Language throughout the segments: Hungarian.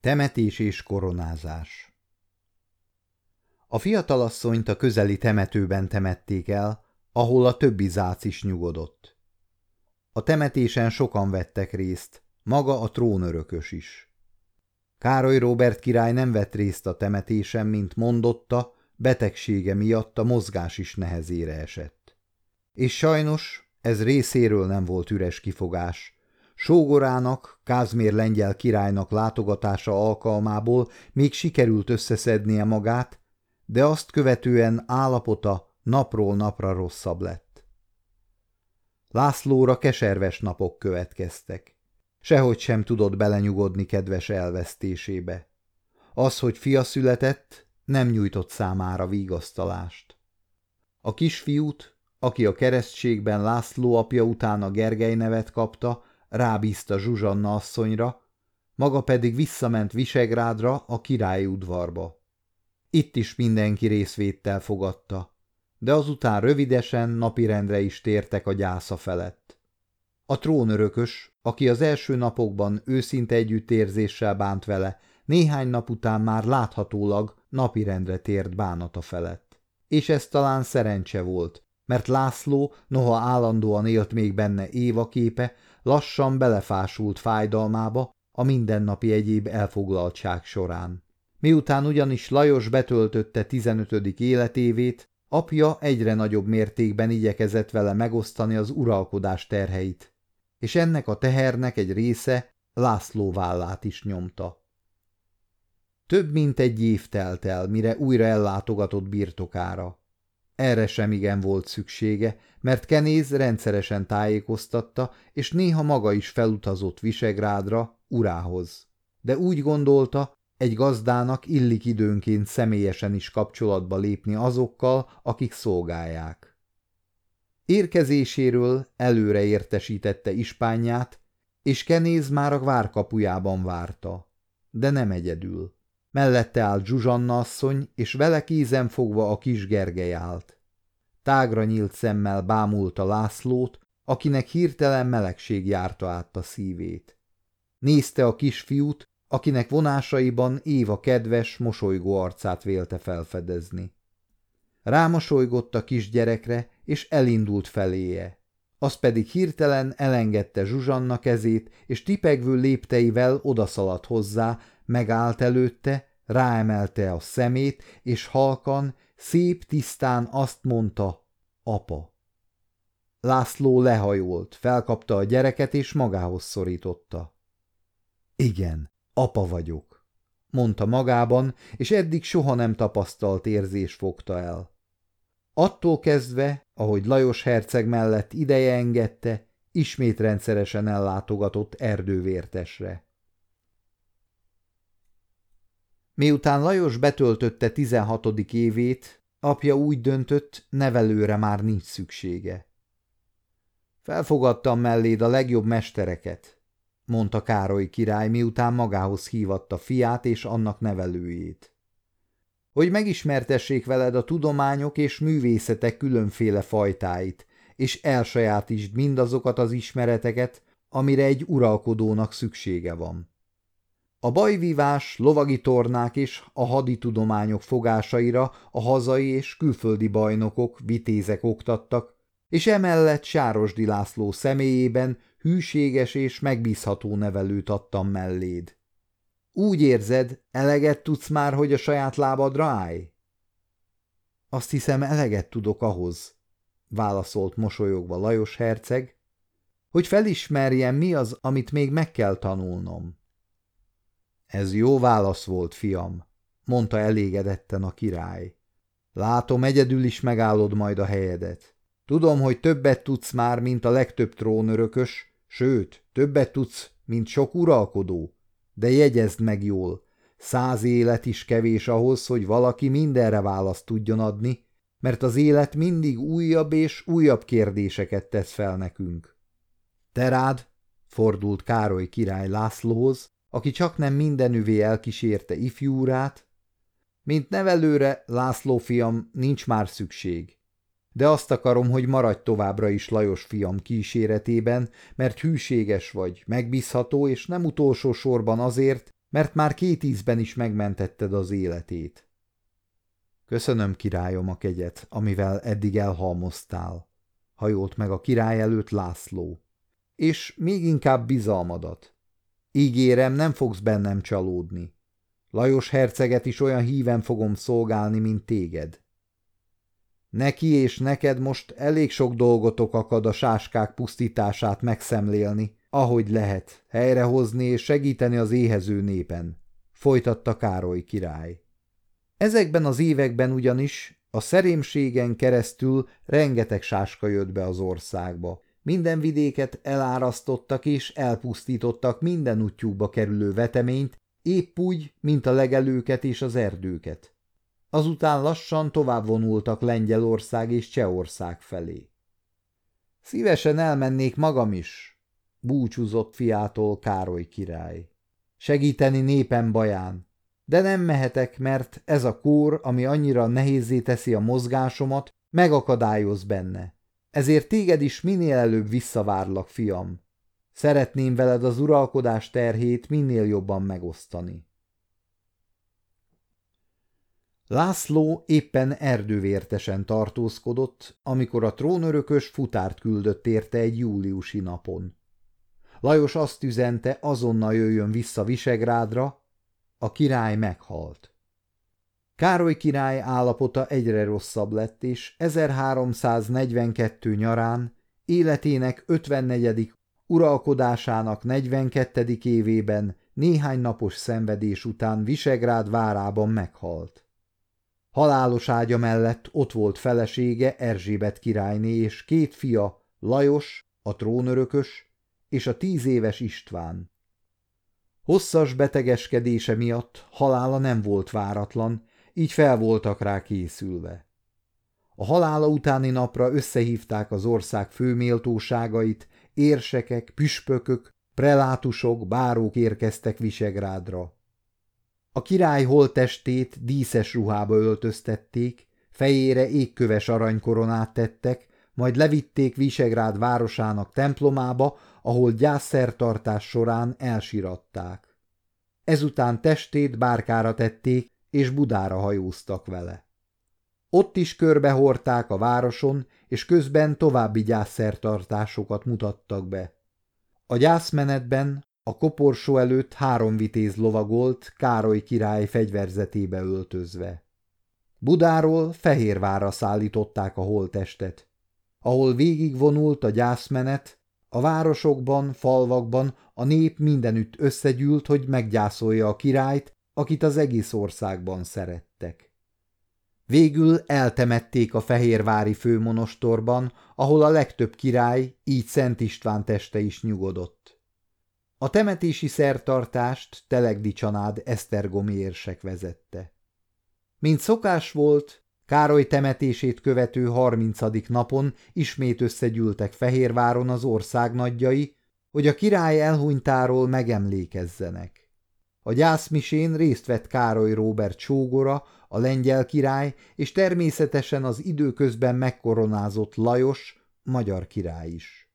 Temetés és koronázás A fiatalasszonyt a közeli temetőben temették el, ahol a többi zác is nyugodott. A temetésen sokan vettek részt, maga a trónörökös is. Károly Robert király nem vett részt a temetésen, mint mondotta, betegsége miatt a mozgás is nehezére esett. És sajnos ez részéről nem volt üres kifogás. Sógorának, Kázmér lengyel királynak látogatása alkalmából még sikerült összeszednie magát, de azt követően állapota napról napra rosszabb lett. Lászlóra keserves napok következtek. Sehogy sem tudott belenyugodni kedves elvesztésébe. Az, hogy fia született, nem nyújtott számára vigasztalást. A kisfiút, aki a keresztségben László apja után a Gergely nevet kapta, rábízta Zsuzsanna asszonyra, maga pedig visszament Visegrádra a királyi udvarba. Itt is mindenki részvéttel fogadta, de azután rövidesen napirendre is tértek a gyásza felett. A trónörökös, aki az első napokban őszinte együttérzéssel bánt vele, néhány nap után már láthatólag napirendre tért bánata felett. És ez talán szerencse volt, mert László, noha állandóan élt még benne Éva képe, lassan belefásult fájdalmába a mindennapi egyéb elfoglaltság során. Miután ugyanis Lajos betöltötte 15. életévét, apja egyre nagyobb mértékben igyekezett vele megosztani az uralkodás terheit, és ennek a tehernek egy része László vállát is nyomta. Több mint egy év telt el, mire újra ellátogatott birtokára. Erre sem igen volt szüksége, mert Kenéz rendszeresen tájékoztatta, és néha maga is felutazott Visegrádra, urához. De úgy gondolta, egy gazdának illik időnként személyesen is kapcsolatba lépni azokkal, akik szolgálják. Érkezéséről előre értesítette ispányát, és Kenéz már a várkapujában várta, de nem egyedül. Mellette állt Zsuzsanna asszony, és vele kézen fogva a kis Gergely állt. Tágra nyílt szemmel bámulta Lászlót, akinek hirtelen melegség járta át a szívét. Nézte a kisfiút, akinek vonásaiban Éva kedves, mosolygó arcát vélte felfedezni. Rámosolygott a kisgyerekre, és elindult feléje. Az pedig hirtelen elengedte Zsuzsanna kezét, és tipegvő lépteivel odaszaladt hozzá, megállt előtte, ráemelte a szemét, és halkan, szép tisztán azt mondta, apa. László lehajolt, felkapta a gyereket, és magához szorította. Igen, apa vagyok, mondta magában, és eddig soha nem tapasztalt érzés fogta el. Attól kezdve, ahogy Lajos herceg mellett ideje engedte, ismét rendszeresen ellátogatott erdővértesre. Miután Lajos betöltötte 16. évét, apja úgy döntött, nevelőre már nincs szüksége. Felfogadtam melléd a legjobb mestereket, mondta Károly király, miután magához hívatta fiát és annak nevelőjét. Hogy megismertessék veled a tudományok és művészetek különféle fajtáit, és elsajátítsd mindazokat az ismereteket, amire egy uralkodónak szüksége van. A bajvívás, lovagi tornák és a haditudományok fogásaira a hazai és külföldi bajnokok, vitézek oktattak, és emellett Sárosdi László személyében hűséges és megbízható nevelőt adtam melléd. Úgy érzed, eleget tudsz már, hogy a saját lábadra állj? Azt hiszem, eleget tudok ahhoz, válaszolt mosolyogva Lajos herceg, hogy felismerjem, mi az, amit még meg kell tanulnom. Ez jó válasz volt, fiam, mondta elégedetten a király. Látom, egyedül is megállod majd a helyedet. Tudom, hogy többet tudsz már, mint a legtöbb trónörökös, sőt, többet tudsz, mint sok uralkodó. De jegyezd meg jól, száz élet is kevés ahhoz, hogy valaki mindenre választ tudjon adni, mert az élet mindig újabb és újabb kérdéseket tesz fel nekünk. Te rád, fordult Károly király Lászlóhoz, aki csak nem mindenüvé elkísérte ifjúrát, mint nevelőre, László fiam, nincs már szükség. De azt akarom, hogy maradj továbbra is Lajos fiam kíséretében, mert hűséges vagy, megbízható, és nem utolsó sorban azért, mert már két ízben is megmentetted az életét. Köszönöm, királyom, a kegyet, amivel eddig elhalmoztál, hajolt meg a király előtt László, és még inkább bizalmadat. Ígérem, nem fogsz bennem csalódni. Lajos herceget is olyan híven fogom szolgálni, mint téged. Neki és neked most elég sok dolgotok akad a sáskák pusztítását megszemlélni, ahogy lehet, helyrehozni és segíteni az éhező népen, folytatta Károly király. Ezekben az években ugyanis a szerémségen keresztül rengeteg sáska jött be az országba. Minden vidéket elárasztottak és elpusztítottak minden útjukba kerülő veteményt, épp úgy, mint a legelőket és az erdőket. Azután lassan tovább vonultak Lengyelország és Csehország felé. Szívesen elmennék magam is, búcsúzott fiától Károly király. Segíteni népem baján, de nem mehetek, mert ez a kór, ami annyira nehézé teszi a mozgásomat, megakadályoz benne. Ezért téged is minél előbb visszavárlak, fiam. Szeretném veled az uralkodás terhét minél jobban megosztani. László éppen erdővértesen tartózkodott, amikor a trónörökös futárt küldött érte egy júliusi napon. Lajos azt üzente, azonnal jöjjön vissza Visegrádra, a király meghalt. Károly király állapota egyre rosszabb lett, és 1342 nyarán életének 54. uralkodásának 42. évében néhány napos szenvedés után Visegrád várában meghalt. Halálos ágya mellett ott volt felesége Erzsébet királyné és két fia, Lajos, a trónörökös, és a tíz éves István. Hosszas betegeskedése miatt halála nem volt váratlan, így fel voltak rá készülve. A halála utáni napra összehívták az ország főméltóságait, érsekek, püspökök, prelátusok, bárók érkeztek Visegrádra. A király holttestét díszes ruhába öltöztették, fejére égköves aranykoronát tettek, majd levitték Visegrád városának templomába, ahol gyászszertartás során elsiratták. Ezután testét bárkára tették, és Budára hajóztak vele. Ott is körbehorták a városon, és közben további gyászszertartásokat mutattak be. A gyászmenetben a koporsó előtt három vitéz lovagolt Károly király fegyverzetébe öltözve. Budáról Fehérvárra szállították a holtestet, ahol végigvonult a gyászmenet, a városokban, falvakban a nép mindenütt összegyűlt, hogy meggyászolja a királyt, akit az egész országban szerettek. Végül eltemették a Fehérvári főmonostorban, ahol a legtöbb király, így Szent István teste is nyugodott. A temetési szertartást Telegdi csanád Esztergomi érsek vezette. Mint szokás volt, Károly temetését követő harmincadik napon ismét összegyűltek Fehérváron az ország nagyjai, hogy a király elhunytáról megemlékezzenek. A gyászmisén részt vett Károly Róbert sógora, a lengyel király, és természetesen az időközben megkoronázott Lajos, magyar király is.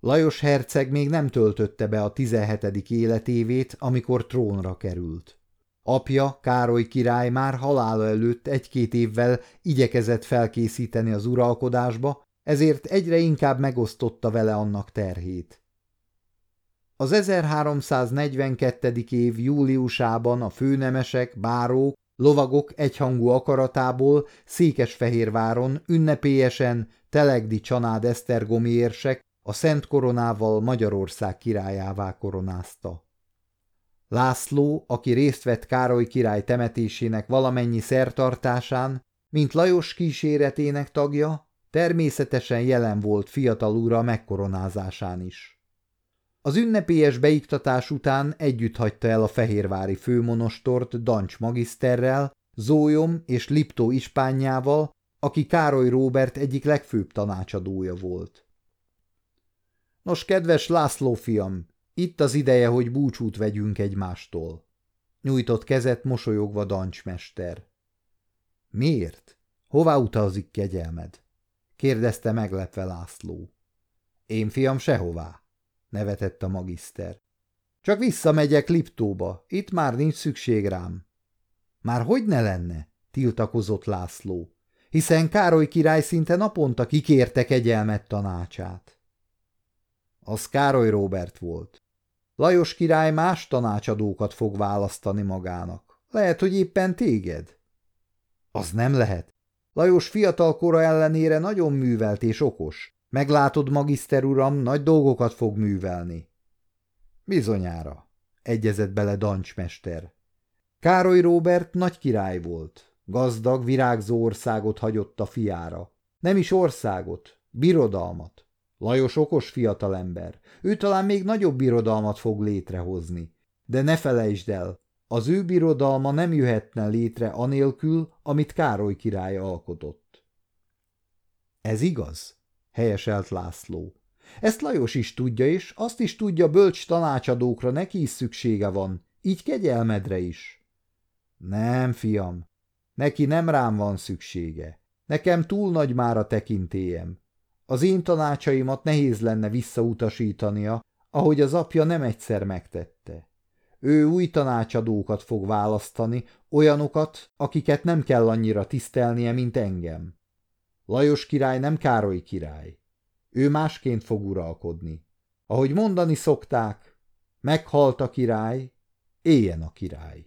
Lajos herceg még nem töltötte be a 17. életévét, amikor trónra került. Apja, Károly király már halála előtt egy-két évvel igyekezett felkészíteni az uralkodásba, ezért egyre inkább megosztotta vele annak terhét. Az 1342. év júliusában a főnemesek, bárók, lovagok egyhangú akaratából Székesfehérváron ünnepélyesen Telegdi Csanád Esztergomi érsek a Szent Koronával Magyarország királyává koronázta. László, aki részt vett Károly király temetésének valamennyi szertartásán, mint Lajos kíséretének tagja, természetesen jelen volt fiatal ura megkoronázásán is. Az ünnepélyes beiktatás után együtt hagyta el a fehérvári főmonostort Dancs magiszterrel, Zólyom és Liptó ispányával, aki Károly Róbert egyik legfőbb tanácsadója volt. Nos, kedves László fiam, itt az ideje, hogy búcsút vegyünk egymástól. Nyújtott kezet mosolyogva dancsmester. Miért? Hová utazik kegyelmed? kérdezte meglepve László. Én fiam sehová, nevetett a magiszter. Csak visszamegyek Liptóba, itt már nincs szükség rám. Már hogy ne lenne? tiltakozott László, hiszen Károly király szinte naponta kikérte kegyelmet tanácsát. Az Károly Robert volt. Lajos király más tanácsadókat fog választani magának. Lehet, hogy éppen téged? Az nem lehet. Lajos fiatal kora ellenére nagyon művelt és okos. Meglátod, magiszter uram, nagy dolgokat fog művelni. Bizonyára, egyezett bele Dancsmester. Károly Róbert nagy király volt. Gazdag, virágzó országot hagyott a fiára. Nem is országot, birodalmat. Lajos okos fiatalember. Ő talán még nagyobb birodalmat fog létrehozni. De ne felejtsd el, az ő birodalma nem jöhetne létre anélkül, amit Károly király alkotott. Ez igaz? helyeselt László. Ezt Lajos is tudja, és azt is tudja, bölcs tanácsadókra neki is szüksége van, így kegyelmedre is. Nem, fiam, neki nem rám van szüksége. Nekem túl nagy már a tekintélyem. Az én tanácsaimat nehéz lenne visszautasítania, ahogy az apja nem egyszer megtette. Ő új tanácsadókat fog választani, olyanokat, akiket nem kell annyira tisztelnie, mint engem. Lajos király nem Károly király. Ő másként fog uralkodni. Ahogy mondani szokták, meghalt a király, éljen a király.